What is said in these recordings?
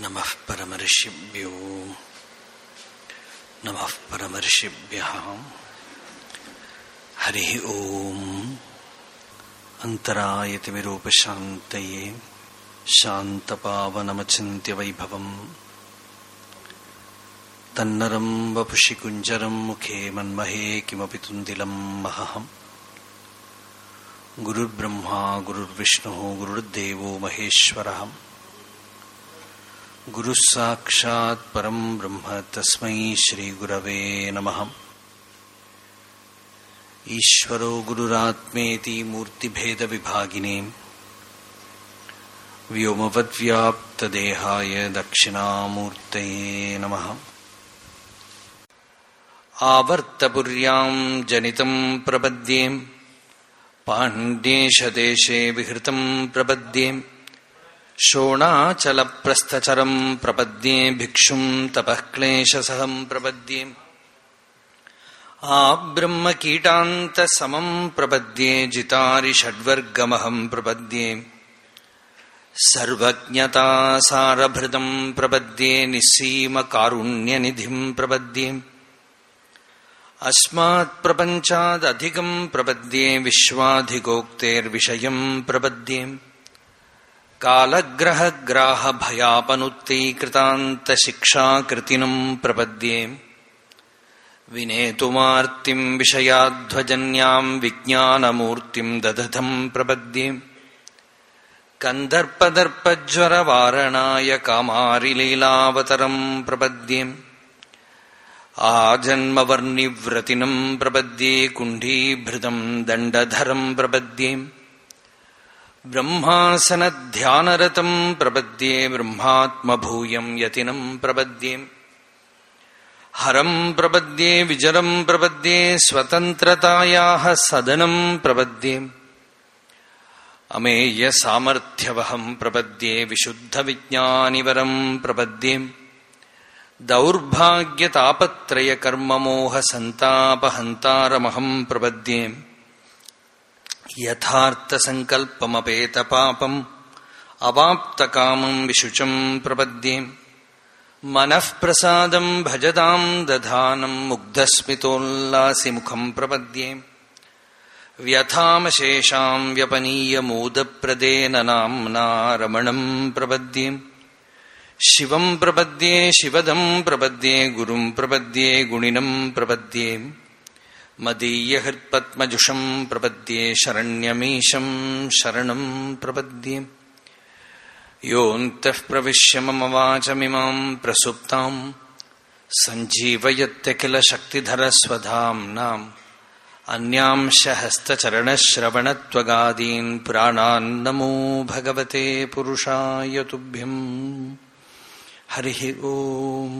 नमः परमर्षिभ्यो। नमः परमर्षिभ्यः हरिः ॐ अन्तरायतिविरूपशान्तये शान्तपावनमचिन्त्यवैभवम् तन्नरम् वपुषि कुञ्जरम् मुखे मन्महे किमपि तुन्दिलम् महहम्। गुरुर्ब्रह्मा, गुरुर्विष्णुः, गुरुर्देवो महेश्वरः। गुरुः साक्षात् परम् ब्रह्म तस्मै श्रीगुरवे नमः। ईश्वरो गुरुरात्मेति मूर्तिभेदविभागिने व्योमवद्व्याप्तदेहाय दक्षिणामूर्तये नमः। आवर्तपुर्याम् जनितम् प्रपद्ये पाण्ड्येशदेशे विहृतम् प्रपद्ये ശോണാചലപ്രസ്ഥചരം പ്രപദ്യേ ഭിക്ഷും തപഃക്ലേശസഹം പ്രപദ്യേ. ആ ബ്രഹ്മകീടാന്തസമം പ്രപദ്യേ ജിതാരിഷഡ്വർഗമഹം പ്രപദ്യേ. സർവജ്ഞതാസാരഭൃതം പ്രപദ്യേ നിസ്സീമകാരുണ്യനിധിം പ്രപദ്യേ. അസ്മാത്പ്രപഞ്ചാദധികം പ്രപദ്യേ വിശ്വാധിഗോക്തേർവിഷയം പ്രപദ്യേ. कालग्रहग्राहभयापनुत्तैकृतान्तशिक्षाकृतिनम् प्रपद्ये। विनेतुमार्तिम् विषयाध्वजन्याम् विज्ञानमूर्तिम् ददधम् प्रपद्ये। कन्दर्पदर्पज्वरवारणाय कामारिलीलावतरम् प्रपद्ये। आजन्मवर्णिव्रतिनम् प्रपद्ये। कुण्डीभृतम् दण्डधरम् प्रपद्ये ബ്രഹ്മാസനധ്യാനരതം പ്രപദ്യേ ബ്രഹ്മാത്മഭൂയം യതിനം പ്രപദ്യേ. ഹരം പ്രപദ്യേ വിജരം പ്രപദ്യേ സ്വതന്ത്രതായാ സദനം പ്രപദ്യേ. അമേയ സാമർഥ്യവഹം പ്രപദ്യേ വിശുദ്ധവിജ്ഞാനിവരം പ്രപദ്യേ. ദൗർഭാഗ്യതാപത്രയകർമ്മമോഹസന്താപഹന്താരമഹം പ്രപദ്യേ. യഥാർത്ഥസങ്കൽപ്പമപേതപാപം അവാപ്തകാമം വിശുചം പ്രപദ്യേ. മനഃപ്രസാദം ഭജതാം ദധാനം മുഗ്ധസ്മിതോല്ലാസിമുഖം പ്രപദ്യേ. വ്യഥാമശേഷാം വ്യപനീയമൂതപ്രദേനനാംനാ രമണം പ്രപദ്യേ. ശിവം പ്രപദ്യേ ശിവദം പ്രപദ്യേ ഗുരും പ്രപദ്യേ ഗുണിനം പ്രപദ്യേ. मदीयहृत्पद्मजुषम् प्रपद्ये शरण्यमीशम् शरणम् प्रपद्ये योऽन्तः प्रविश्य मम वाचमिमाम् प्रसुप्ताम् सञ्जीवयत्यखिलशक्तिधरस्वधाम्नाम् अन्यांश हस्तचरणश्रवणत्वगादीन् पुराणान्नमो भगवते पुरुषाय तुभ्यम् हरिः ओम्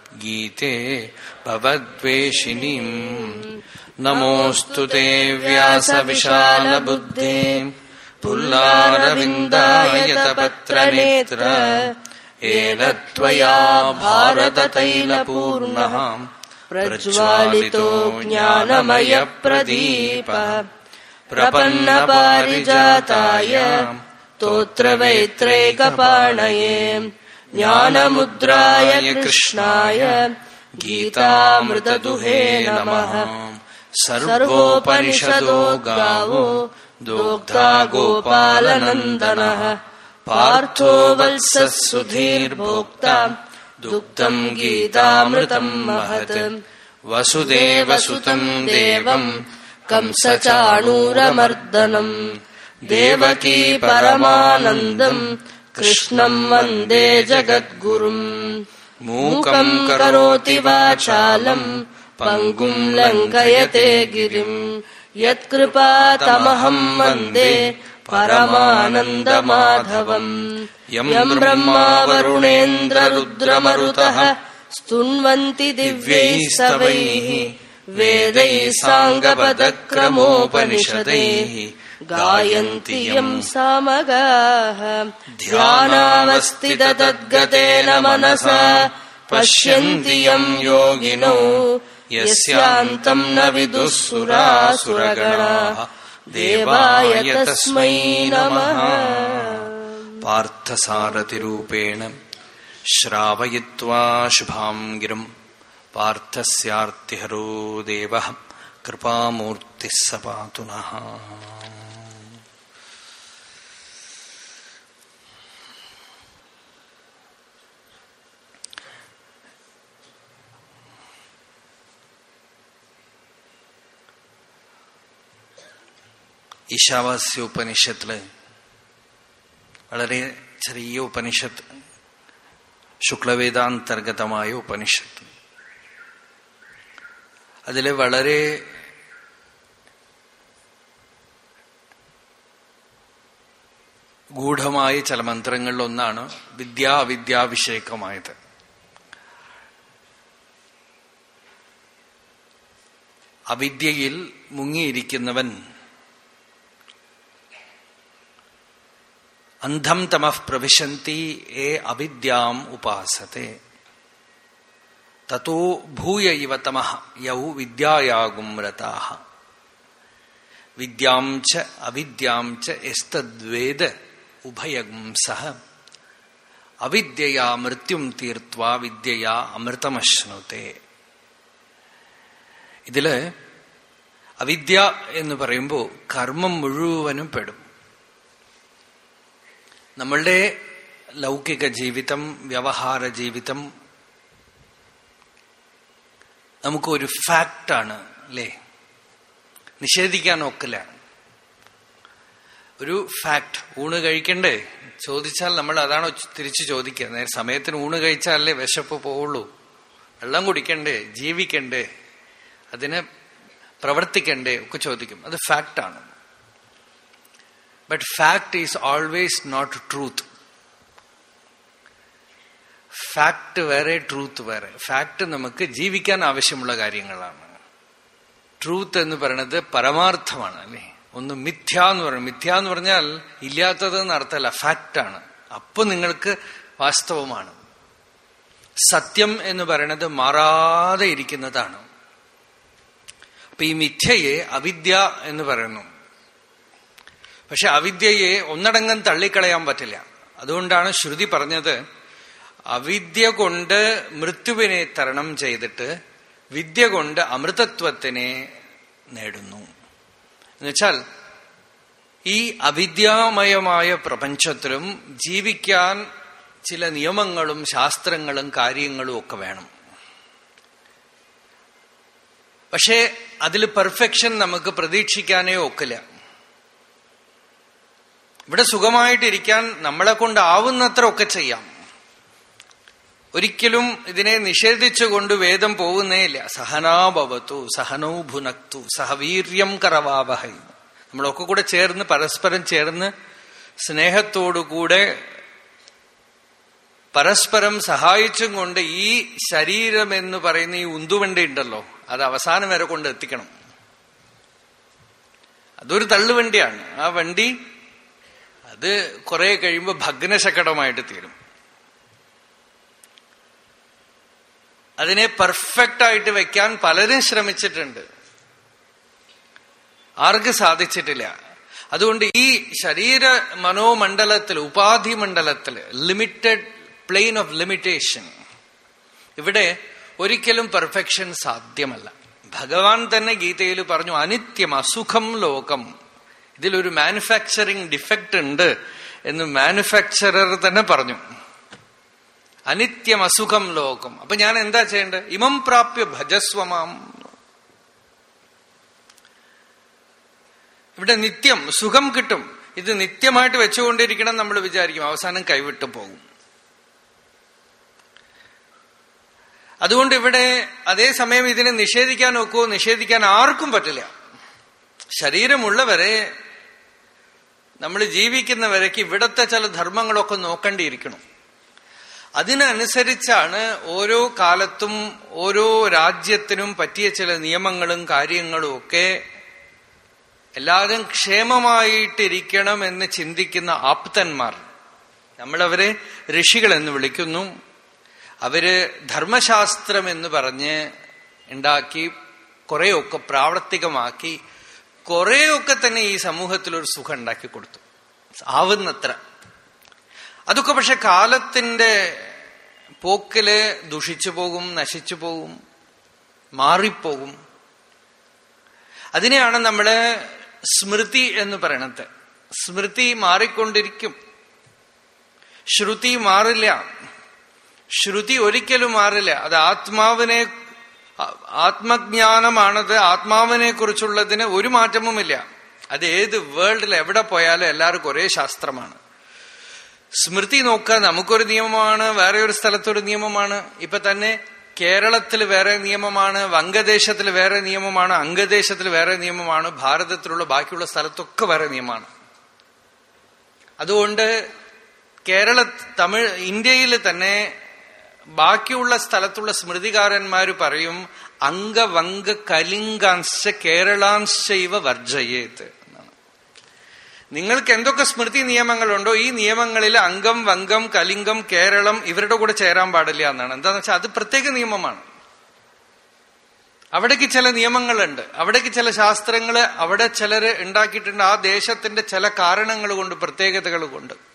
भगवद्गीते भवद्वेषिणीम्। नमोऽस्तु ते व्यासविशालबुद्धे। पुल्लारविन्दायतपत्रनेत्र येन त्वया भारततैलपूर्णः। प्रज्वालितो ज्ञानमयप्रदीप। प्रपन्नपारिजाताय स्तोत्रवैत्रैकपाणये ज्ञानमुद्राय कृष्णाय गीतामृतदुहे नमः। सर्वोपनिषदो गावो दोग्धा गोपालनन्दनः। पार्थो वत्सः सुधीर्भोक्ता दुग्धम् गीतामृतम् महत्। वसुदेवसुतम् देवम् कंसचाणूरमर्दनम् देवकी परमानन्दम् कृष्णम् वन्दे जगद्गुरुम्। मूकम् करोति वाचालम् पङ्गुम् लङ्घयते गिरिम्। यत्कृपातमहम् वन्दे परमानन्दमाधवम्। यम् ब्रह्मा वरुणेन्द्ररुद्रमरुतः स्तुन्वन्ति दिव्यैः स्तवैः। वेदैः साङ्गपदक्रमोपनिषदैः गायन्ति यम् सामगाः। ध्यानावस्थिततद्गतेन मनसा। पश्यन्ति यम् योगिनौ। यस्यान्तम् न विदुः सुरासुरगणाः देवाय तस्मै नमः। पार्थसारथिरूपेण श्रावयित्वा शुभाम् गिरम् पार्थस्यार्तिहरो देवः। कृपामूर्तिः स पातु नः ഈശാവാസ്യ ഉപനിഷത്തിൽ വളരെ ചെറിയ ഉപനിഷത്ത് ശുക്ലവേദാന്തർഗതമായ ഉപനിഷത്ത്. അതിൽ വളരെ ഗൂഢമായ ചില മന്ത്രങ്ങളിലൊന്നാണ് വിദ്യാ അവിദ്യാവിഷയകമായത് അവിദ്യയിൽ മുങ്ങിയിരിക്കുന്നവൻ അന്ധം തമഃ പ്രവിശന്തി ഏ അവിദ്യാം ഉപാസത്തെ. തത്തോ ഭൂയ ഇവ തമഃ യൗ വിദ്യായാകും രതാഹ. വിദ്യാം ച അവിദ്യാം ച എസ്തദ്വേദ ഉഭയം സഹ. അവിദ്യയാ മൃത്യും തീർത്വാ വിദ്യയാ അമൃതമശ്നുത്തെ ഇതിൽ അവിദ്യ എന്ന് പറയുമ്പോൾ കർമ്മം മുഴുവനും പെടും. നമ്മളുടെ ലൗകിക ജീവിതം വ്യവഹാര ജീവിതം നമുക്കൊരു ഫാക്റ്റാണ് അല്ലേ? നിഷേധിക്കാൻ ഒക്കില്ല ഒരു ഫാക്ട് ഊണ് കഴിക്കണ്ടേ? ചോദിച്ചാൽ നമ്മൾ അതാണോ തിരിച്ചു ചോദിക്കുക. നേരെ സമയത്തിന് ഊണ് കഴിച്ചാലല്ലേ വിശപ്പ് പോവുള്ളൂ. വെള്ളം കുടിക്കണ്ടേ? ജീവിക്കണ്ടേ? അതിനെ പ്രവർത്തിക്കണ്ടേ? ഒക്കെ ചോദിക്കും. അത് ഫാക്റ്റാണ്. But fact is always not truth. Fact വേറെ ട്രൂത്ത് വേറെ. ഫാക്ട് നമുക്ക് ജീവിക്കാൻ ആവശ്യമുള്ള കാര്യങ്ങളാണ്. ട്രൂത്ത് എന്ന് പറയുന്നത് പരമാർത്ഥമാണ് അല്ലേ? ഒന്ന് മിഥ്യ എന്ന് പറയും മിഥ്യ എന്ന് പറഞ്ഞാൽ ഇല്ലാത്തത് എന്ന് അർത്ഥമല്ല ഫാക്റ്റാണ് അപ്പൊ നിങ്ങൾക്ക് വാസ്തവമാണ്. സത്യം എന്ന് പറയുന്നത് മാറാതെ ഇരിക്കുന്നതാണ്. അപ്പൊ ഈ മിഥ്യയെ അവിദ്യ എന്ന് പറയുന്നു. പക്ഷെ അവിദ്യയെ ഒന്നടങ്കം തള്ളിക്കളയാൻ പറ്റില്ല. അതുകൊണ്ടാണ് ശ്രുതി പറഞ്ഞത് അവിദ്യ കൊണ്ട് മൃത്യുവിനെ തരണം ചെയ്തിട്ട് വിദ്യ കൊണ്ട് അമൃതത്വത്തിനെ നേടുന്നു. എന്നുവെച്ചാൽ ഈ അവിദ്യാമയമായ പ്രപഞ്ചത്തിലും ജീവിക്കാൻ ചില നിയമങ്ങളും ശാസ്ത്രങ്ങളും കാര്യങ്ങളും ഒക്കെ വേണം. പക്ഷേ അതിൽ പെർഫെക്ഷൻ നമുക്ക് പ്രതീക്ഷിക്കാനേ ഒക്കില്ല. ഇവിടെ സുഖമായിട്ടിരിക്കാൻ നമ്മളെ കൊണ്ടാവുന്നത്ര ഒക്കെ ചെയ്യാം. ഒരിക്കലും ഇതിനെ നിഷേധിച്ചുകൊണ്ട് വേദം പോകുന്നേ ഇല്ല. സഹനാഭവത്തു സഹനോ ഭുനക്തു സഹവീര്യം കറവാവഹൈ നമ്മളൊക്കെ കൂടെ ചേർന്ന് പരസ്പരം ചേർന്ന് സ്നേഹത്തോടുകൂടെ പരസ്പരം സഹായിച്ചും കൊണ്ട് ഈ ശരീരം എന്ന് പറയുന്ന ഈ ഉന്തുവണ്ടി ഉണ്ടല്ലോ അത് അവസാനം വരെ കൊണ്ട് എത്തിക്കണം. അതൊരു തള്ളുവണ്ടിയാണ്. ആ വണ്ടി അത് കുറെ കഴിയുമ്പോൾ ഭഗ്നശകടമായിട്ട് തീരും. അതിനെ പെർഫെക്റ്റ് ആയിട്ട് വെക്കാൻ പലരും ശ്രമിച്ചിട്ടുണ്ട്. ആർക്ക് സാധിച്ചിട്ടില്ല. അതുകൊണ്ട് ഈ ശരീര മനോമണ്ഡലത്തിൽ ഉപാധി മണ്ഡലത്തിൽ ലിമിറ്റഡ് പ്ലെയിൻ ഓഫ് ലിമിറ്റേഷൻ ഇവിടെ ഒരിക്കലും പെർഫെക്ഷൻ സാധ്യമല്ല. ഭഗവാൻ തന്നെ ഗീതയിൽ പറഞ്ഞു അനിത്യം അസുഖം ലോകം. ഇതിലൊരു മാനുഫാക്ചറിങ് ഡിഫക്റ്റ് ഉണ്ട് എന്ന് മാനുഫാക്ചറർ തന്നെ പറഞ്ഞു. അനിത്യം അസുഖം ലോകം. അപ്പൊ ഞാൻ എന്താ ചെയ്യേണ്ടത് ഇമം പ്രാപ്യ ഭജസ്വമാം. ഇവിടെ നിത്യം സുഖം കിട്ടും. ഇത് നിത്യമായിട്ട് വെച്ചുകൊണ്ടിരിക്കണം നമ്മൾ വിചാരിക്കും. അവസാനം കൈവിട്ടു പോകും. അതുകൊണ്ട് ഇവിടെ അതേസമയം ഇതിനെ നിഷേധിക്കാൻ ഒക്കുവോ നിഷേധിക്കാൻ ആർക്കും പറ്റില്ല. ശരീരമുള്ളവരെ നമ്മൾ ജീവിക്കുന്നവരേക്ക് ഇവിടത്തെ ചില ധർമ്മങ്ങളൊക്കെ നോക്കേണ്ടിയിരിക്കണം അതിനനുസരിച്ചാണ് ഓരോ കാലത്തും ഓരോ രാജ്യത്തിനും പറ്റിയ ചില നിയമങ്ങളും കാര്യങ്ങളും ഒക്കെ എല്ലാവരും ക്ഷേമമായിട്ടിരിക്കണം എന്ന് ചിന്തിക്കുന്ന ആപ്തന്മാർ. നമ്മളവരെ ഋഷികൾ എന്ന് വിളിക്കുന്നു. അവർ ധർമ്മശാസ്ത്രം എന്ന് പറഞ്ഞ് ഉണ്ടാക്കി കുറെയൊക്കെ പ്രാവർത്തികമാക്കി കുറെയൊക്കെ തന്നെ ഈ സമൂഹത്തിൽ ഒരു സുഖം ഉണ്ടാക്കി കൊടുത്തു. ആവുന്നത്ര. അതൊക്കെ പക്ഷെ കാലത്തിന്റെ പോക്കിൽ ദുഷിച്ചു പോകും നശിച്ചു പോകും മാറിപ്പോകും. അതിനെയാണ് നമ്മൾ സ്മൃതി എന്ന് പറയണത്. സ്മൃതി മാറിക്കൊണ്ടിരിക്കും. ശ്രുതി മാറില്ല. ശ്രുതി ഒരിക്കലും മാറില്ല. അത് ആത്മാവിനെ ആത്മജ്ഞാനമാണത്. ആത്മാവിനെ കുറിച്ചുള്ളതിന് ഒരു മാറ്റവുമില്ല. അത് ഏത് വേൾഡിൽ എവിടെ പോയാലും എല്ലാവർക്കും ഒരേ ശാസ്ത്രമാണ്. സ്മൃതി നോക്കുക നമുക്കൊരു നിയമമാണ് വേറെ ഒരു സ്ഥലത്തൊരു നിയമമാണ്. ഇപ്പൊ തന്നെ കേരളത്തിൽ വേറെ നിയമമാണ് വംഗദേശത്തിൽ വേറെ നിയമമാണ് അംഗദേശത്തിൽ വേറെ നിയമമാണ് ഭാരതത്തിലുള്ള ബാക്കിയുള്ള സ്ഥലത്തൊക്കെ വേറെ നിയമമാണ്. അതുകൊണ്ട് കേരള തമിഴ് ഇന്ത്യയിൽ തന്നെ ബാക്കിയുള്ള സ്ഥലത്തുള്ള സ്മൃതികാരന്മാർ പറയും അംഗവംഗ കലിംഗാംശ കേരളാംശൈവ വർജയേത്. എന്നാണ് നിങ്ങൾക്ക് എന്തൊക്കെ സ്മൃതി നിയമങ്ങളുണ്ടോ ഈ നിയമങ്ങളിൽ അംഗം വംഗം കലിംഗം കേരളം ഇവരുടെ കൂടെ ചേരാൻ പാടില്ല എന്നാണ്. എന്താന്ന് വെച്ചാൽ അത് പ്രത്യേക നിയമമാണ്. അവിടേക്ക് ചില നിയമങ്ങളുണ്ട്. അവിടേക്ക് ചില ശാസ്ത്രങ്ങൾ അവിടെ ചിലര് ഉണ്ടാക്കിയിട്ടുണ്ട്. ആ ദേശത്തിന്റെ ചില കാരണങ്ങൾ കൊണ്ട് പ്രത്യേകതകൾ കൊണ്ട്.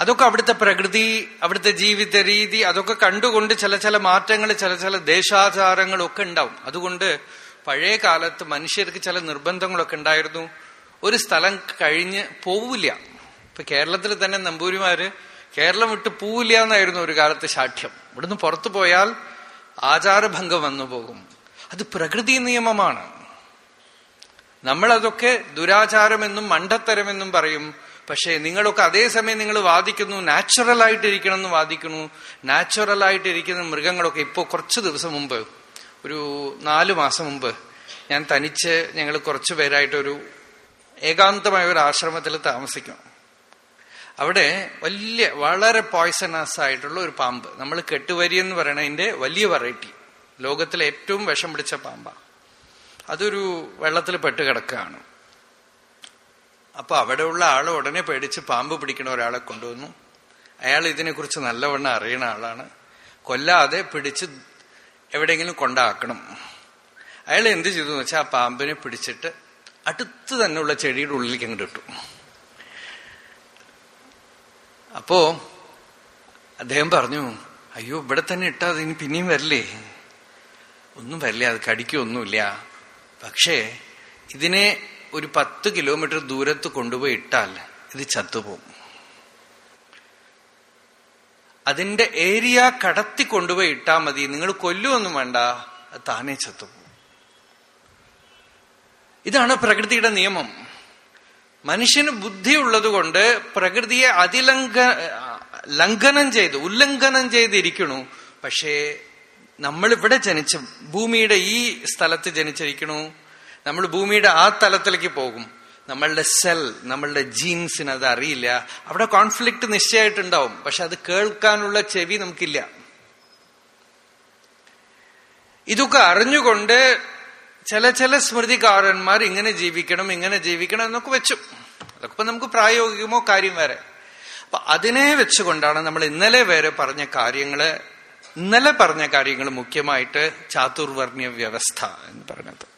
അതൊക്കെ അവിടുത്തെ പ്രകൃതി അവിടുത്തെ ജീവിത രീതി അതൊക്കെ കണ്ടുകൊണ്ട് ചില ചില മാറ്റങ്ങൾ ചില ചില ദേശാചാരങ്ങളൊക്കെ ഉണ്ടാവും. അതുകൊണ്ട് പഴയ കാലത്ത് മനുഷ്യർക്ക് ചില നിർബന്ധങ്ങളൊക്കെ ഉണ്ടായിരുന്നു. ഒരു സ്ഥലം കഴിഞ്ഞ് പോവില്ല ഇപ്പൊ കേരളത്തിൽ തന്നെ നമ്പൂരിമാര് കേരളം വിട്ട് പോവില്ല എന്നായിരുന്നു ഒരു കാലത്ത് സാക്ഷ്യം ഇവിടുന്ന് പുറത്തു പോയാൽ ആചാരഭംഗം വന്നു പോകും. അത് പ്രകൃതി നിയമമാണ്. നമ്മളതൊക്കെ ദുരാചാരമെന്നും മണ്ടത്തരമെന്നും പറയും. പക്ഷേ നിങ്ങളൊക്കെ അതേസമയം നിങ്ങൾ വാദിക്കുന്നു നാച്ചുറൽ ആയിട്ടിരിക്കണം എന്ന് വാദിക്കുന്നു നാച്ചുറൽ ആയിട്ടിരിക്കുന്ന മൃഗങ്ങളൊക്കെ ഇപ്പോൾ കുറച്ച് ദിവസം മുമ്പ് ഒരു നാലു മാസം മുമ്പ് ഞാൻ തനിച്ച് ഞങ്ങൾ കുറച്ച് പേരായിട്ടൊരു ഏകാന്തമായ ഒരു ആശ്രമത്തിൽ താമസിക്കും അവിടെ വലിയ വളരെ പോയ്സണസ് ആയിട്ടുള്ള ഒരു പാമ്പ്. നമ്മൾ കെട്ടുവരി എന്ന് പറയണതിന്റെ വലിയ വെറൈറ്റി ലോകത്തിലെ ഏറ്റവും വിഷം പിടിച്ച പാമ്പാണ് അതൊരു വെള്ളത്തിൽ പെട്ട് കിടക്കുകയാണ്. അപ്പൊ അവിടെയുള്ള ആൾ ഉടനെ പേടിച്ച് പാമ്പ് പിടിക്കണ ഒരാളെ കൊണ്ടുവന്നു. അയാൾ ഇതിനെക്കുറിച്ച് നല്ലവണ്ണം അറിയണ ആളാണ്. കൊല്ലാതെ പിടിച്ച് എവിടെയെങ്കിലും കൊണ്ടാക്കണം. അയാൾ എന്ത് ചെയ്തു വെച്ചാൽ ആ പാമ്പിനെ പിടിച്ചിട്ട് അടുത്ത് തന്നെയുള്ള ചെടിയുടെ ഉള്ളിലേക്ക് അങ്ങോട്ട് ഇട്ടു. അപ്പോ അദ്ദേഹം പറഞ്ഞു അയ്യോ ഇവിടെ തന്നെ ഇട്ടാ അത് ഇനി പിന്നെയും വരില്ലേ? ഒന്നും വരില്ല അത് കടിക്കൊന്നുമില്ല. പക്ഷേ ഇതിനെ ഒരു പത്ത് കിലോമീറ്റർ ദൂരത്ത് കൊണ്ടുപോയി ഇട്ടാൽ ഇത് ചത്തുപോകും. അതിന്റെ ഏരിയ കടത്തി കൊണ്ടുപോയി ഇട്ടാ മതി. നിങ്ങൾ കൊല്ലുമൊന്നും വേണ്ട. അത് താനേ ചത്തുപോകും. ഇതാണ് പ്രകൃതിയുടെ നിയമം. മനുഷ്യന് ബുദ്ധിയുള്ളത് കൊണ്ട് പ്രകൃതിയെ അതിലംഘ ലംഘനം ചെയ്ത് ഉല്ലംഘനം ചെയ്തിരിക്കണു പക്ഷേ നമ്മളിവിടെ ജനിച്ച ഭൂമിയുടെ ഈ സ്ഥലത്ത് ജനിച്ചിരിക്കണു നമ്മൾ ഭൂമിയുടെ ആ തലത്തിലേക്ക് പോകും. നമ്മളുടെ സെൽ നമ്മളുടെ ജീൻസിന് അത് അറിയില്ല. അവിടെ കോൺഫ്ലിക്ട് നിശ്ചയമായിട്ടുണ്ടാവും. പക്ഷെ അത് കേൾക്കാനുള്ള ചെവി നമുക്കില്ല. ഇതൊക്കെ അറിഞ്ഞുകൊണ്ട് ചില ചില സ്മൃതികാരന്മാർ ഇങ്ങനെ ജീവിക്കണം ഇങ്ങനെ ജീവിക്കണം എന്നൊക്കെ വെച്ചു. അതൊക്കെ ഇപ്പൊ നമുക്ക് പ്രായോഗികമോ കാര്യം വേറെ. അപ്പൊ അതിനെ വെച്ചുകൊണ്ടാണ് നമ്മൾ ഇന്നലെ വരെ പറഞ്ഞ കാര്യങ്ങൾ ഇന്നലെ പറഞ്ഞ കാര്യങ്ങൾ മുഖ്യമായിട്ട് ചാതുർവർണ വ്യവസ്ഥ എന്ന് പറഞ്ഞത്.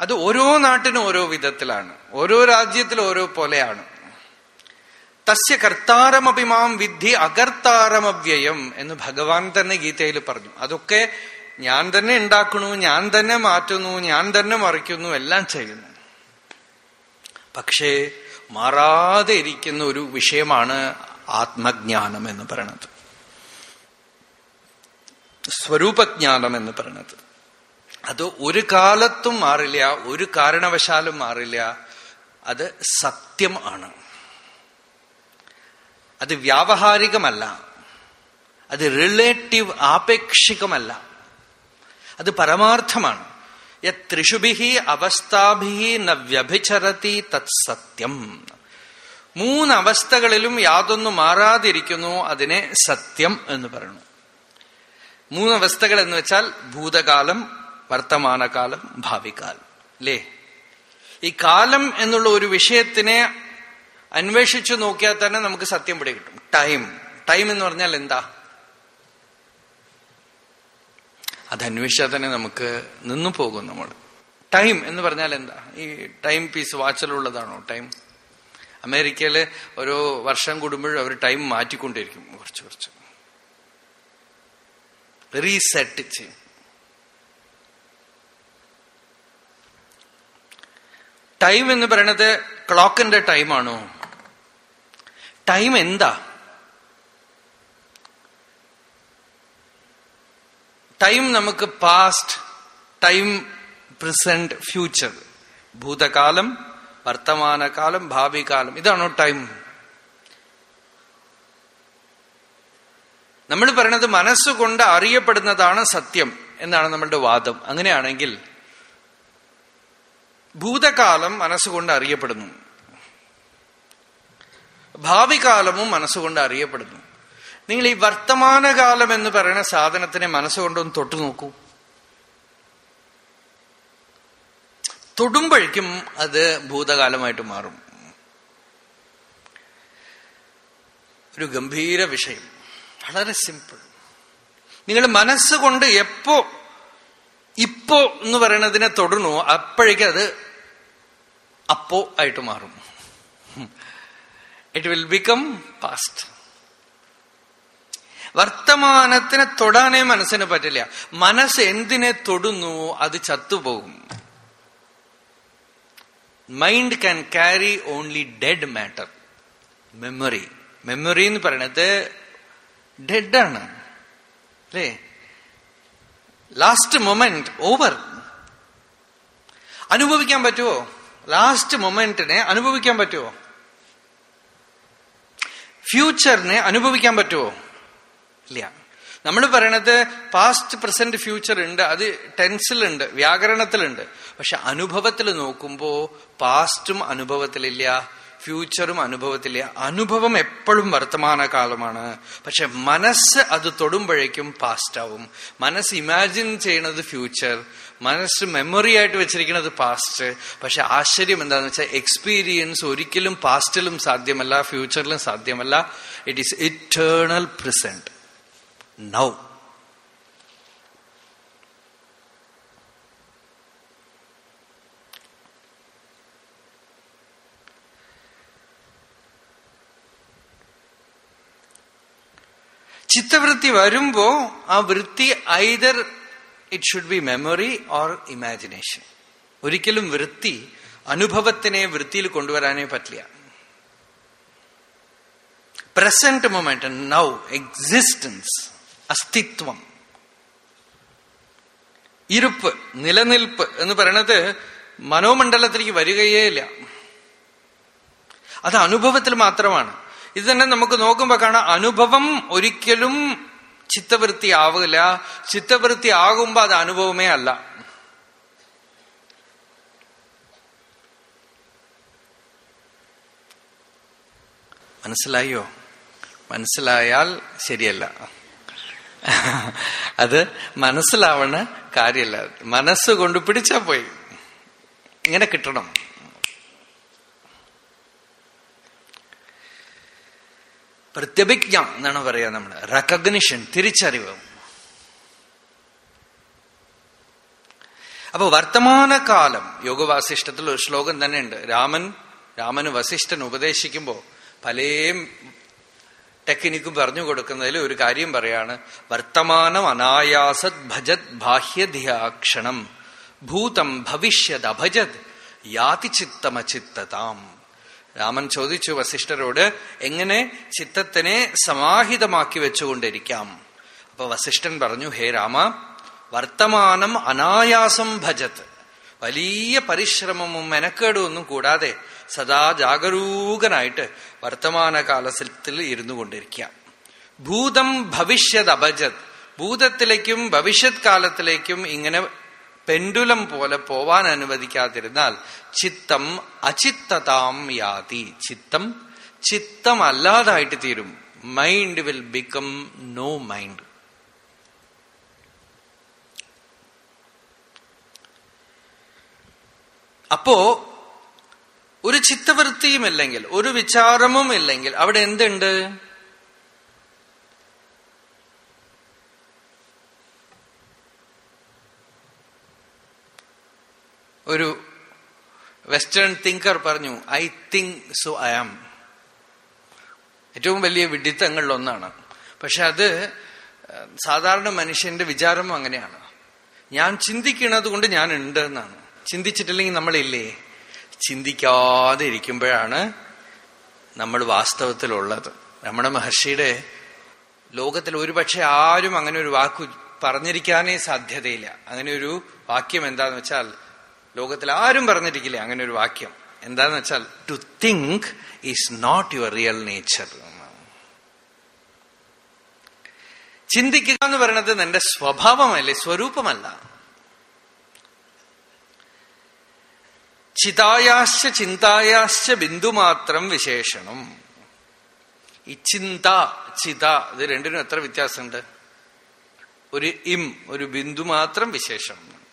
അത് ഓരോ നാട്ടിനും ഓരോ വിധത്തിലാണ്. ഓരോ രാജ്യത്തിലും ഓരോ പോലെയാണ്. തസ്യ കർത്താരമഭിമാം വിദ്ധി അകർത്താരമവ്യയം എന്ന് ഭഗവാൻ തന്നെ ഗീതയിൽ പറഞ്ഞു. അതൊക്കെ ഞാൻ തന്നെ ഉണ്ടാക്കുന്നു ഞാൻ തന്നെ മാറ്റുന്നു ഞാൻ തന്നെ മറിക്കുന്നു എല്ലാം ചെയ്യുന്നു. പക്ഷേ മാറാതെ ഇരിക്കുന്ന ഒരു വിഷയമാണ് ആത്മജ്ഞാനം എന്ന് പറയണത്. സ്വരൂപജ്ഞാനം എന്ന് പറയണത്. അത് ഒരു കാലത്തും മാറില്ല ഒരു കാരണവശാലും മാറില്ല. അത് സത്യം ആണ്. അത് വ്യാവഹാരികമല്ല. അത് റിലേറ്റീവ് ആപേക്ഷികമല്ല. അത് പരമാർത്ഥമാണ്. ത്രിഷുഭി അവസ്ഥാഭി ന വ്യഭിചരതി തത് സത്യം. മൂന്ന് അവസ്ഥകളിലും യാതൊന്നു മാറാതിരിക്കുന്നു അതിനെ സത്യം എന്ന് പറയുന്നു. മൂന്നവസ്ഥകൾ എന്ന് വെച്ചാൽ ഭൂതകാലം വർത്തമാനകാലം ഭാവികാലം. അല്ലേ ഈ കാലം എന്നുള്ള ഒരു വിഷയത്തിനെ അന്വേഷിച്ചു നോക്കിയാൽ തന്നെ നമുക്ക് സത്യം പിടികിട്ടും ടൈം. ടൈം എന്ന് പറഞ്ഞാൽ എന്താ? അത് അന്വേഷിച്ചാൽ തന്നെ നമുക്ക് നിന്നു പോകും നമ്മൾ. ടൈം എന്ന് പറഞ്ഞാൽ എന്താ? ഈ ടൈം പീസ് വാച്ചിലുള്ളതാണോ ടൈം? അമേരിക്കയിൽ ഓരോ വർഷം കൂടുമ്പോഴും അവർ ടൈം മാറ്റിക്കൊണ്ടിരിക്കും കുറച്ച് കുറച്ച്. റീസെറ്റ് ചെയ്യും. ടൈം എന്ന് പറയണത് ക്ലോക്കിന്റെ ടൈമാണോ? ടൈം എന്താ? ടൈം നമുക്ക് പാസ്റ്റ് ടൈം പ്രസന്റ് ഫ്യൂച്ചർ ഭൂതകാലം വർത്തമാനകാലം ഭാവി കാലം ഇതാണോ ടൈം. നമ്മൾ പറയണത് മനസ്സുകൊണ്ട് അറിയപ്പെടുന്നതാണ് സത്യം എന്നാണ് നമ്മളുടെ വാദം. അങ്ങനെയാണെങ്കിൽ ഭൂതകാലം മനസ്സുകൊണ്ട് അറിയപ്പെടുന്നു. ഭാവി കാലവും മനസ്സുകൊണ്ട് അറിയപ്പെടുന്നു. നിങ്ങൾ ഈ വർത്തമാനകാലം എന്ന് പറയുന്ന സാധനത്തിനെ മനസ്സുകൊണ്ടൊന്ന് തൊട്ടു നോക്കൂ. തൊടുമ്പോഴേക്കും അത് ഭൂതകാലമായിട്ട് മാറും. ഒരു ഗംഭീര വിഷയം. വളരെ സിമ്പിൾ. നിങ്ങൾ മനസ്സുകൊണ്ട് എപ്പോ ഇപ്പോ എന്ന് പറയുന്നതിനെ തൊടണോ അപ്പോഴേക്കും അത് അപ്പോ ആയിട്ട് മാറും. ഇറ്റ് വിൽ ബിക്കം പാസ്റ്റ് വർത്തമാനത്തിനെ തൊടാനേ മനസ്സിന് പറ്റില്ല. മനസ്സ് എന്തിനെ തൊടുന്നു അത് ചത്തുപോകും. Mind can carry only dead matter memory memory എന്ന് പറയണത് ഡെഡാണ് അല്ലേ? ലാസ്റ്റ് മൊമെന്റ് ഓവർ അനുഭവിക്കാൻ പറ്റുമോ ലാസ്റ്റ് മൊമെന്റിനെ അനുഭവിക്കാൻ പറ്റുമോ ഫ്യൂച്ചറിനെ അനുഭവിക്കാൻ പറ്റുമോ ഇല്ല. നമ്മൾ പറയണത് പാസ്റ്റ് പ്രസന്റ് ഫ്യൂച്ചർ ഉണ്ട്. അത് ടെൻസിലുണ്ട് വ്യാകരണത്തിലുണ്ട്. പക്ഷെ അനുഭവത്തിൽ നോക്കുമ്പോ പാസ്റ്റും അനുഭവത്തിലില്ല. ഫ്യൂച്ചറും അനുഭവത്തില്ല അനുഭവം എപ്പോഴും വർത്തമാനകാലമാണ് പക്ഷെ മനസ്സ് അത് തൊടുമ്പോഴേക്കും പാസ്റ്റ് ആവും. മനസ്സ് ഇമാജിൻ ചെയ്യുന്നത് ഫ്യൂച്ചർ മനസ്സ് മെമ്മറി ആയിട്ട് വെച്ചിരിക്കുന്നത് പാസ്റ്റ് പക്ഷെ ആശ്ചര്യം എന്താണെന്ന് വെച്ചാൽ എക്സ്പീരിയൻസ് ഒരിക്കലും പാസ്റ്റിലും സാധ്യമല്ല ഫ്യൂച്ചറിലും സാധ്യമല്ല. It is eternal present now ചിത്തവൃത്തി വരുമ്പോ ആ വൃത്തി either it should be memory or imagination ഒരിക്കലും വൃത്തി അനുഭവത്തിനെ വൃത്തിയിൽ കൊണ്ടുവരാനേ പറ്റില്ല. പ്രസന്റ് മൊമെന്റ് നൗ എക്സിസ്റ്റൻസ് അസ്തിത്വം. ഇരുപ്പ് നിലനിൽപ്പ് എന്ന് പറയണത് മനോമണ്ഡലത്തിലേക്ക് വരികയേ ഇല്ല. അത് അനുഭവത്തിൽ മാത്രമാണ്. ഇത് തന്നെ നമുക്ക് നോക്കുമ്പോ കാണാം അനുഭവം ഒരിക്കലും ചിത്തവൃത്തി ആവില്ല ചിത്തവൃത്തി ആകുമ്പോ അത് അനുഭവമേ അല്ല. മനസ്സിലായോ? മനസ്സിലായാൽ ശരിയല്ല. അത് മനസ്സിലാവണ കാര്യമല്ല മനസ്സുകൊണ്ട് പിടിച്ചാ പോയി. ഇങ്ങനെ കിട്ടണം. പ്രത്യഭിജ്ഞ എന്നാണ് പറയാ നമ്മൾ റെക്കഗ്നിഷൻ തിരിച്ചറിവ്. അപ്പൊ വർത്തമാനകാലം യോഗവാസിഷ്ടത്തിൽ ഒരു ശ്ലോകം തന്നെ ഉണ്ട് രാമൻ രാമന് വസിഷ്ഠൻ ഉപദേശിക്കുമ്പോ പല ടെക്നിക്കും പറഞ്ഞു കൊടുക്കുന്നതിൽ ഒരു കാര്യം പറയാണ്. വർത്തമാനം അനായാസത് ഭജത് ബാഹ്യധ്യാക്ഷണം. ഭൂതം ഭവിഷ്യത് അഭജത് യാതി ചിത്തമചിത്തതാം രാമൻ ചോദിച്ചു വസിഷ്ഠരോട് എങ്ങനെ ചിത്തത്തിനെ സമാഹിതമാക്കി വെച്ചുകൊണ്ടിരിക്കാം? അപ്പൊ വസിഷ്ഠൻ പറഞ്ഞു ഹേ രാമ വർത്തമാനം അനായാസം ഭജത്. വലിയ പരിശ്രമവും മെനക്കേടും ഒന്നും കൂടാതെ സദാ ജാഗരൂകനായിട്ട് വർത്തമാനകാലത്തിൽ ഇരുന്നു കൊണ്ടിരിക്കാം ഭൂതം ഭവിഷ്യത് അഭജത് ഭൂതത്തിലേക്കും ഭവിഷ്യത് കാലത്തിലേക്കും ഇങ്ങനെ പെൻഡുലം പോലെ പോവാൻ അനുവദിക്കാതിരുന്നാൽ ചിത്തം അചിത്തതാം യാതി. ചിത്തം ചിത്തമല്ലാതായിട്ട് തീരും. Mind will become no mind അപ്പോ ഒരു ചിത്തവൃത്തിയും ഇല്ലെങ്കിൽ ഒരു വിചാരമും ഇല്ലെങ്കിൽ അവിടെ എന്തുണ്ട്? ഒരു വെസ്റ്റേൺ തിങ്കർ പറഞ്ഞു I think so I am ഏറ്റവും വലിയ വിഡിത്തങ്ങളിൽ ഒന്നാണ്. പക്ഷെ അത് സാധാരണ മനുഷ്യന്റെ വിചാരം അങ്ങനെയാണ്. ഞാൻ ചിന്തിക്കുന്നത് കൊണ്ട് ഞാൻ ഉണ്ട് എന്നാണ്. ചിന്തിച്ചിട്ടില്ലെങ്കിൽ നമ്മളില്ലേ? ചിന്തിക്കാതെ ഇരിക്കുമ്പോഴാണ് നമ്മൾ വാസ്തവത്തിലുള്ളത്. നമ്മുടെ മഹർഷിയുടെ ലോകത്തിൽ ഒരുപക്ഷെ ആരും അങ്ങനെ ഒരു വാക്ക് പറഞ്ഞിരിക്കാനേ സാധ്യതയില്ല. അങ്ങനെ ഒരു വാക്യം എന്താന്ന് വെച്ചാൽ ലോകത്തിൽ ആരും പറഞ്ഞിരിക്കില്ല അങ്ങനെ ഒരു വാക്യം. എന്താന്ന് വെച്ചാൽ to think is not your real nature ചിന്തിക്കുക എന്ന് പറയുന്നത് നിന്റെ സ്വഭാവമല്ലേ സ്വരൂപമല്ല. ചിതായാശ്ച ചിന്തായാശ്ച ബിന്ദുമാത്രം വിശേഷണം. ഈ ചിന്ത ചിത ഇത് രണ്ടിനും എത്ര വ്യത്യാസമുണ്ട്? ഒരു ഇം ഒരു ബിന്ദു മാത്രം വിശേഷം.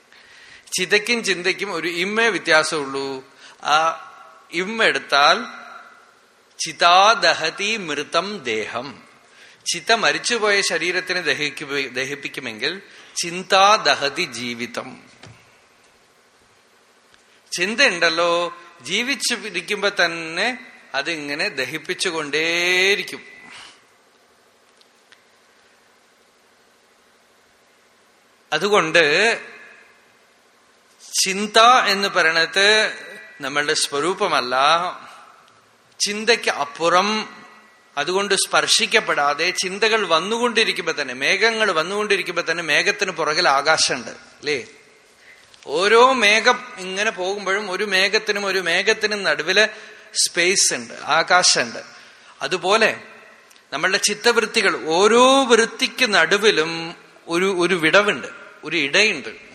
ചിതയ്ക്കും ചിന്തയ്ക്കും ഒരു ഇമ്മേ വ്യത്യാസമുള്ളൂ. ആ ഇമ്മെടുത്താൽ എടുത്താൽ ചിതാദഹതി മൃതം ദേഹം. ചിത മരിച്ചുപോയ ശരീരത്തിന് ദഹിക്കു ദഹിപ്പിക്കുമെങ്കിൽ ചിന്താദഹതി ജീവിതം. ചിന്തയുണ്ടല്ലോ ജീവിച്ചിരിക്കുമ്പോ തന്നെ അതിങ്ങനെ ദഹിപ്പിച്ചുകൊണ്ടേയിരിക്കും. അതുകൊണ്ട് ചിന്ത എന്ന് പറയണത് നമ്മളുടെ സ്വരൂപമല്ല. ചിന്തയ്ക്ക് അപ്പുറം അതുകൊണ്ട് സ്പർശിക്കപ്പെടാതെ ചിന്തകൾ വന്നുകൊണ്ടിരിക്കുമ്പോ തന്നെ മേഘങ്ങൾ വന്നുകൊണ്ടിരിക്കുമ്പോ തന്നെ മേഘത്തിന് പുറകിൽ ആകാശമുണ്ട് അല്ലേ? ഓരോ മേഘം ഇങ്ങനെ പോകുമ്പോഴും ഒരു മേഘത്തിനും ഒരു മേഘത്തിനും നടുവിൽ സ്പേസ് ഉണ്ട് ആകാശമുണ്ട്. അതുപോലെ നമ്മളുടെ ചിത്തവൃത്തികൾ ഓരോ വൃത്തിക്ക് നടുവിലും ഒരു ഒരു വിടവുണ്ട് ഒരു ഇടയുണ്ട്.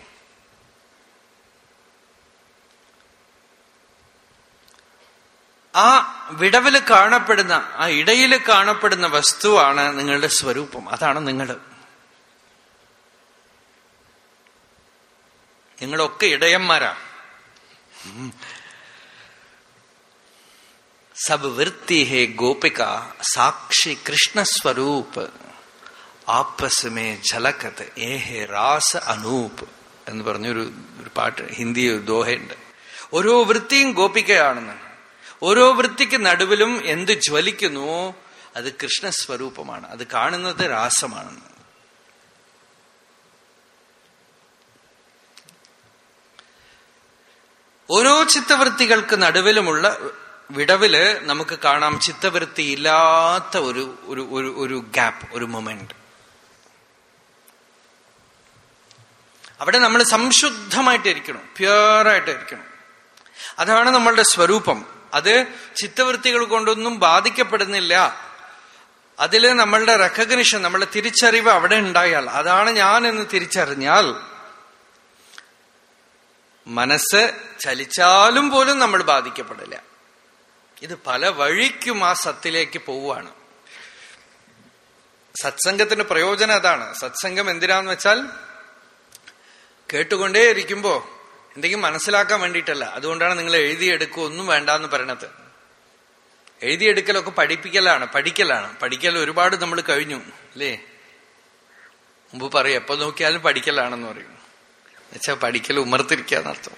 ആ വിടവിൽ കാണപ്പെടുന്ന ആ ഇടയിൽ കാണപ്പെടുന്ന വസ്തുവാണ് നിങ്ങളുടെ സ്വരൂപം. അതാണ് നിങ്ങൾ നിങ്ങളൊക്കെ ഇടയന്മാരാ. സബ് വൃത്തി ഹേ ഗോപിക സാക്ഷി കൃഷ്ണസ്വരൂപ്. ആപ്പസുമേ ഝലക്കത്ത് ഏ ഹേ റാസ് അനൂപ് എന്ന് പറഞ്ഞൊരു ഒരു പാട്ട് ഹിന്ദി ദോഹയുണ്ട്. ഓരോ വൃത്തിയും ഗോപികയാണെന്ന്. ഓരോ വൃത്തിക്ക് നടുവിലും എന്ത് ജ്വലിക്കുന്നു? അത് കൃഷ്ണസ്വരൂപമാണ്. അത് കാണുന്നത് രാസമാണ് ഓരോ ചിത്തവൃത്തികൾക്ക് നടുവിലുമുള്ള വിടവിൽ നമുക്ക് കാണാം ചിത്തവൃത്തി ഇല്ലാത്ത ഒരു ഒരു ഒരു ഒരു ഗ്യാപ്പ് ഒരു മൊമെന്റ് അവിടെ നമ്മൾ സംശുദ്ധമായിട്ടിരിക്കണം. പ്യുവറായിട്ടിരിക്കണം അതാണ് നമ്മളുടെ സ്വരൂപം. അത് ചിത്തവൃത്തികൾ കൊണ്ടൊന്നും ബാധിക്കപ്പെടുന്നില്ല. അതിൽ നമ്മളുടെ റെക്കഗ്നിഷൻ നമ്മളുടെ തിരിച്ചറിവ് അവിടെ ഉണ്ടായാൽ അതാണ് ഞാൻ എന്ന് തിരിച്ചറിഞ്ഞാൽ മനസ്സ് ചലിച്ചാലും പോലും നമ്മൾ ബാധിക്കപ്പെടില്ല. ഇത് പല വഴിക്കും ആ സത്തിലേക്ക് പോവുകയാണ്. സത്സംഗത്തിന്റെ പ്രയോജനം അതാണ്. സത്സംഗം എന്തിനാന്ന് വെച്ചാൽ കേട്ടുകൊണ്ടേ ഇരിക്കുമ്പോ എന്തെങ്കിലും മനസ്സിലാക്കാൻ വേണ്ടിയിട്ടല്ല. അതുകൊണ്ടാണ് നിങ്ങൾ എഴുതിയെടുക്കുക ഒന്നും വേണ്ട എന്ന് പറയണത്. എഴുതിയെടുക്കലൊക്കെ പഠിപ്പിക്കലാണ് പഠിക്കലാണ്. പഠിക്കൽ ഒരുപാട് നമ്മൾ കഴിഞ്ഞു അല്ലേ? മുമ്പ് പറയും എപ്പോ നോക്കിയാലും പഠിക്കലാണെന്ന് പറയും. എന്നുവെച്ചാ പഠിക്കൽ ഉമർത്തിരിക്കാന്നർത്ഥം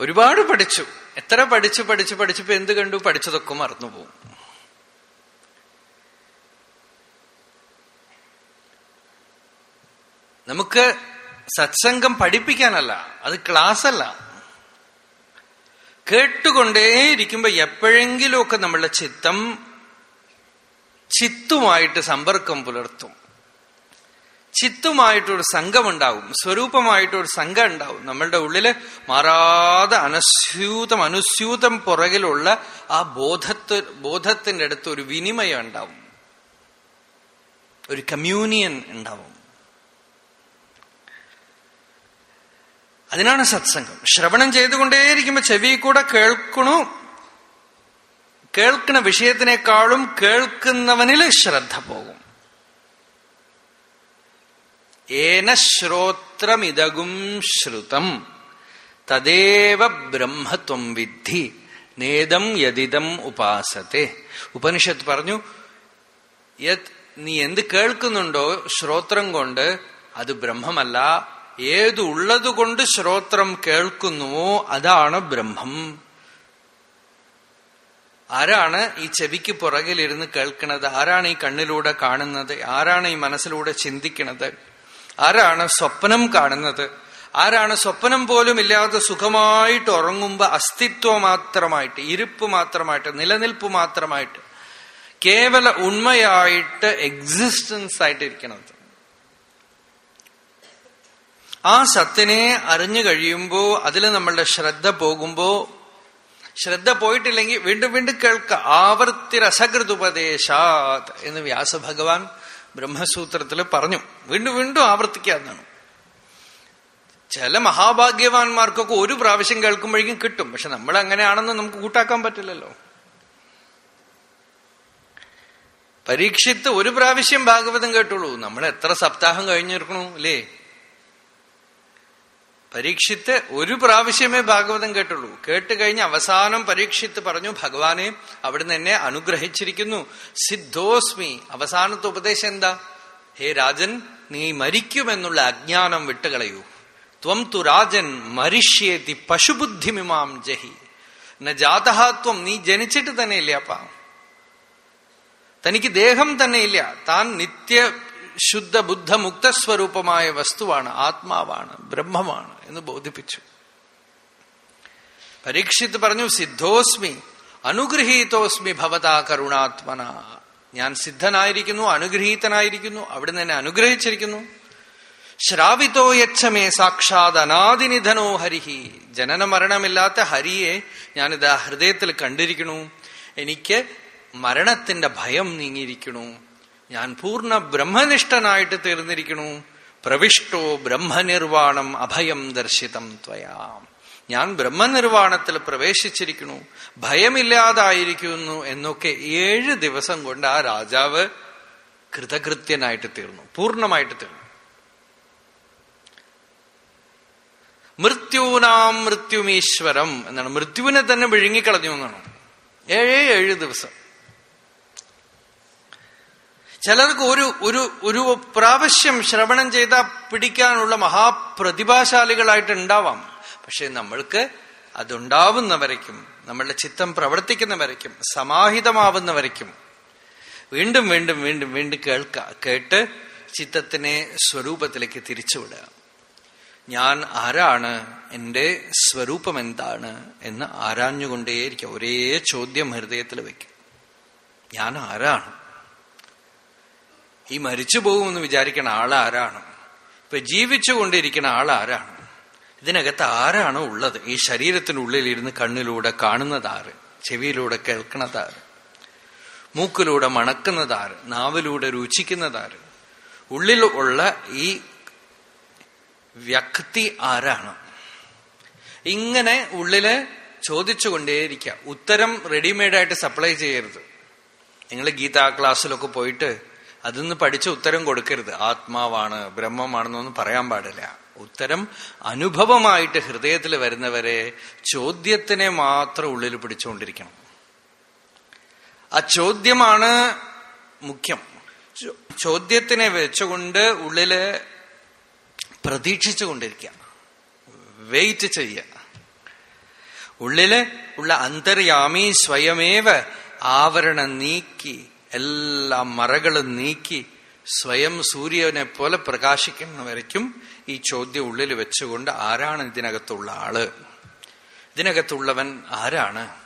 ഒരുപാട് പഠിച്ചു. എത്ര പഠിച്ചു പഠിച്ചു പഠിച്ചപ്പോ എന്ത് കണ്ടു? പഠിച്ചതൊക്കെ മറന്നുപോകും. നമുക്ക് സത്സംഗം പഠിപ്പിക്കാനല്ല അത് ക്ലാസ് അല്ല കേട്ടുകൊണ്ടേയിരിക്കുമ്പോ എപ്പോഴെങ്കിലുമൊക്കെ നമ്മളുടെ ചിത്തം ചിത്തുമായിട്ട് സമ്പർക്കം പുലർത്തും. ചിത്തുമായിട്ടൊരു സംഘം ഉണ്ടാവും സ്വരൂപമായിട്ടൊരു സംഘം ഉണ്ടാവും നമ്മളുടെ ഉള്ളിൽ മാറാതെ അനസ്യൂതം അനുസ്യൂതം പുറകിലുള്ള ആ ബോധത്ത് ബോധത്തിന്റെ അടുത്ത് ഒരു വിനിമയം ഉണ്ടാവും. ഒരു കമ്മ്യൂണിയൻ ഉണ്ടാവും. അതിനാണ് സത്സംഗം. ശ്രവണം ചെയ്തുകൊണ്ടേയിരിക്കുമ്പോ ചെവി കൂടെ കേൾക്കണു. കേൾക്കുന്ന വിഷയത്തിനേക്കാളും കേൾക്കുന്നവനിൽ ശ്രദ്ധ പോകും. ഏന ശ്രോത്രമിതകും ശ്രുതം. തദേവ ബ്രഹ്മത്വം വിദ്ധി. നേദം യതിദം ഉപാസത്തെ. ഉപനിഷത്ത് പറഞ്ഞു നീ എന്ത് കേൾക്കുന്നുണ്ടോ ശ്രോത്രം കൊണ്ട് അത് ബ്രഹ്മമല്ല ഏത് ഉള്ളതുകൊണ്ട് ശ്രോത്രം കേൾക്കുന്നുവോ അതാണ് ബ്രഹ്മം. ആരാണ് ഈ ചെവിക്ക് പുറകിലിരുന്ന് കേൾക്കുന്നത്? ആരാണ് ഈ കണ്ണിലൂടെ കാണുന്നത്? ആരാണ് ഈ മനസ്സിലൂടെ ചിന്തിക്കുന്നത്? ആരാണ് സ്വപ്നം കാണുന്നത്? ആരാണ് സ്വപ്നം പോലും ഇല്ലാതെ സുഖമായിട്ട് ഉറങ്ങുമ്പോ അസ്തിത്വം മാത്രമായിട്ട് ഇരുപ്പ് മാത്രമായിട്ട് നിലനിൽപ്പ് മാത്രമായിട്ട് കേവല ഉണ്മയായിട്ട് എക്സിസ്റ്റൻസ് ആയിട്ട് ഇരിക്കണത് ആ സത്തിനെ അറിഞ്ഞു കഴിയുമ്പോ അതിൽ നമ്മളുടെ ശ്രദ്ധ പോകുമ്പോ ശ്രദ്ധ പോയിട്ടില്ലെങ്കിൽ വീണ്ടും വീണ്ടും കേൾക്ക ആവർത്തി രസകൃതുപദേശാത് എന്ന് വ്യാസഭഗവാൻ ബ്രഹ്മസൂത്രത്തിൽ പറഞ്ഞു. വീണ്ടും വീണ്ടും ആവർത്തിക്കാന്നാണ് ചില മഹാഭാഗ്യവാന്മാർക്കൊക്കെ ഒരു പ്രാവശ്യം കേൾക്കുമ്പോഴേക്കും കിട്ടും. പക്ഷെ നമ്മൾ അങ്ങനെയാണെന്ന് നമുക്ക് കൂട്ടാക്കാൻ പറ്റില്ലല്ലോ. പരീക്ഷിത്ത് ഒരു പ്രാവശ്യം ഭാഗവതം കേട്ടുള്ളൂ. നമ്മൾ എത്ര സപ്താഹം കഴിഞ്ഞിരിക്കണു അല്ലേ? പരീക്ഷിത്ത് ഒരു പ്രാവശ്യമേ ഭാഗവതം കേട്ടുള്ളൂ. കേട്ട് കഴിഞ്ഞ് അവസാനം പരീക്ഷിത്ത് പറഞ്ഞു ഭഗവാനെ അവിടുന്ന് എന്നെ അനുഗ്രഹിച്ചിരിക്കുന്നു. സിദ്ധോസ്മി. അവസാനത്തെ ഉപദേശം എന്താ? ഹേ രാജൻ നീ മരിക്കുമെന്നുള്ള അജ്ഞാനം വിട്ടുകളയൂ. ത്വം തു രാജൻ മരിഷ്യേതി പശുബുദ്ധിമിമാം ജഹി. ന ജാതഹാത്വം നീ ജനിച്ചിട്ട് തന്നെ ഇല്ല തനിക്ക് ദേഹം തന്നെ ഇല്ല താൻ നിത്യ ശുദ്ധ ബുദ്ധ മുക്തസ്വരൂപമായ വസ്തുവാണ് ആത്മാവാണ് ബ്രഹ്മമാണ് എന്ന് ബോധിപ്പിച്ചു. പരീക്ഷിത്ത് പറഞ്ഞു സിദ്ധോസ്മി അനുഗ്രഹീതോസ്മി ഭവതാ കരുണാത്മന. ഞാൻ സിദ്ധനായിരിക്കുന്നു അനുഗ്രഹീതനായിരിക്കുന്നു അവിടുന്ന് എന്നെ അനുഗ്രഹിച്ചിരിക്കുന്നു. ശ്രാവിതോ യച്ഛമേ സാക്ഷാത് അനാദിനിധനോ ഹരിഹി. ജനന മരണമില്ലാത്ത ഹരിയെ ഞാനിതാ ഹൃദയത്തിൽ കണ്ടിരിക്കണു എനിക്ക് മരണത്തിന്റെ ഭയം നീങ്ങിയിരിക്കണു ഞാൻ പൂർണ ബ്രഹ്മനിഷ്ഠനായിട്ട് തീർന്നിരിക്കണു പ്രവിഷ്ടോ ബ്രഹ്മനിർവാണം അഭയം ദർശിതം ത്വയാം. ഞാൻ ബ്രഹ്മനിർവാണത്തിൽ പ്രവേശിച്ചിരിക്കുന്നു. ഭയമില്ലാതായിരിക്കുന്നു എന്നൊക്കെ ഏഴ് ദിവസം കൊണ്ട് ആ രാജാവ് കൃതകൃത്യനായിട്ട് തീർന്നു. പൂർണമായിട്ട് തീർന്നു. മൃത്യൂനാം മൃത്യുമീശ്വരം എന്നാണ്. മൃത്യുവിനെ തന്നെ വിഴുങ്ങിക്കളഞ്ഞു എന്നാണ്. ഏഴേ ഏഴ് ദിവസം. ചിലർക്ക് ഒരു ഒരു ഒരു പ്രാവശ്യം ശ്രവണം ചെയ്താൽ പിടിക്കാനുള്ള മഹാപ്രതിഭാശാലികളായിട്ട് ഉണ്ടാവാം പക്ഷെ നമ്മൾക്ക് അതുണ്ടാവുന്നവരയ്ക്കും നമ്മളുടെ ചിത്തം പ്രവർത്തിക്കുന്നവരയ്ക്കും സമാഹിതമാവുന്നവരയ്ക്കും വീണ്ടും വീണ്ടും വീണ്ടും വീണ്ടും കേൾക്കുക കേട്ട് ചിത്തത്തിനെ സ്വരൂപത്തിലേക്ക് തിരിച്ചുവിടുക. ഞാൻ ആരാണ്? എന്റെ സ്വരൂപം എന്താണ്? എന്ന് ആരാഞ്ഞുകൊണ്ടേയിരിക്കുക ഒരേ ചോദ്യം ഹൃദയത്തിൽ വയ്ക്കും. ഞാൻ ആരാണ്? ഈ മരിച്ചു പോകുമെന്ന് വിചാരിക്കുന്ന ആരാണ് ഇപ്പൊ ജീവിച്ചുകൊണ്ടിരിക്കുന്ന ആരാണ് ഇതിനകത്ത് ആരാണോ ഉള്ളത്? ഈ ശരീരത്തിനുള്ളിലിരുന്ന് കണ്ണിലൂടെ കാണുന്നതാറ് ചെവിയിലൂടെ കേൾക്കുന്നതാറ് മൂക്കിലൂടെ മണക്കുന്നതാറ് നാവിലൂടെ രുചിക്കുന്നതാറ് ഉള്ളിൽ ഉള്ള ഈ വ്യക്തി ആരാണ്? ഇങ്ങനെ ഉള്ളിൽ ചോദിച്ചുകൊണ്ടേയിരിക്കുക ഉത്തരം റെഡിമെയ്ഡായിട്ട് സപ്ലൈ ചെയ്യരുത്. നിങ്ങൾ ഗീതാ ക്ലാസ്സിലൊക്കെ പോയിട്ട് അതിന്ന് പഠിച്ച് ഉത്തരം കൊടുക്കരുത്. ആത്മാവാണ് ബ്രഹ്മമാണെന്നൊന്നും പറയാൻ പാടില്ല. ഉത്തരം അനുഭവമായിട്ട് ഹൃദയത്തിൽ വരുന്നവരെ ചോദ്യത്തിനെ മാത്രം ഉള്ളിൽ പിടിച്ചുകൊണ്ടിരിക്കണം. ആ ചോദ്യമാണ് മുഖ്യം. ചോദ്യത്തിനെ വെച്ചുകൊണ്ട് ഉള്ളിൽ പ്രതീക്ഷിച്ചു കൊണ്ടിരിക്കുക. വെയിറ്റ് ചെയ്യുക. ഉള്ളിൽ ഉള്ള അന്തര്യാമി സ്വയമേവ ആവരണം നീക്കി എല്ലാ മറകളും നീക്കി സ്വയം സൂര്യനെ പോലെ പ്രകാശിക്കുന്ന വരയ്ക്കും ഈ ചോദ്യം ഉള്ളിൽ വെച്ചുകൊണ്ട് ആരാണ് ഇതിനകത്തുള്ള ആൾ? ഇതിനകത്തുള്ളവൻ ആരാണ്?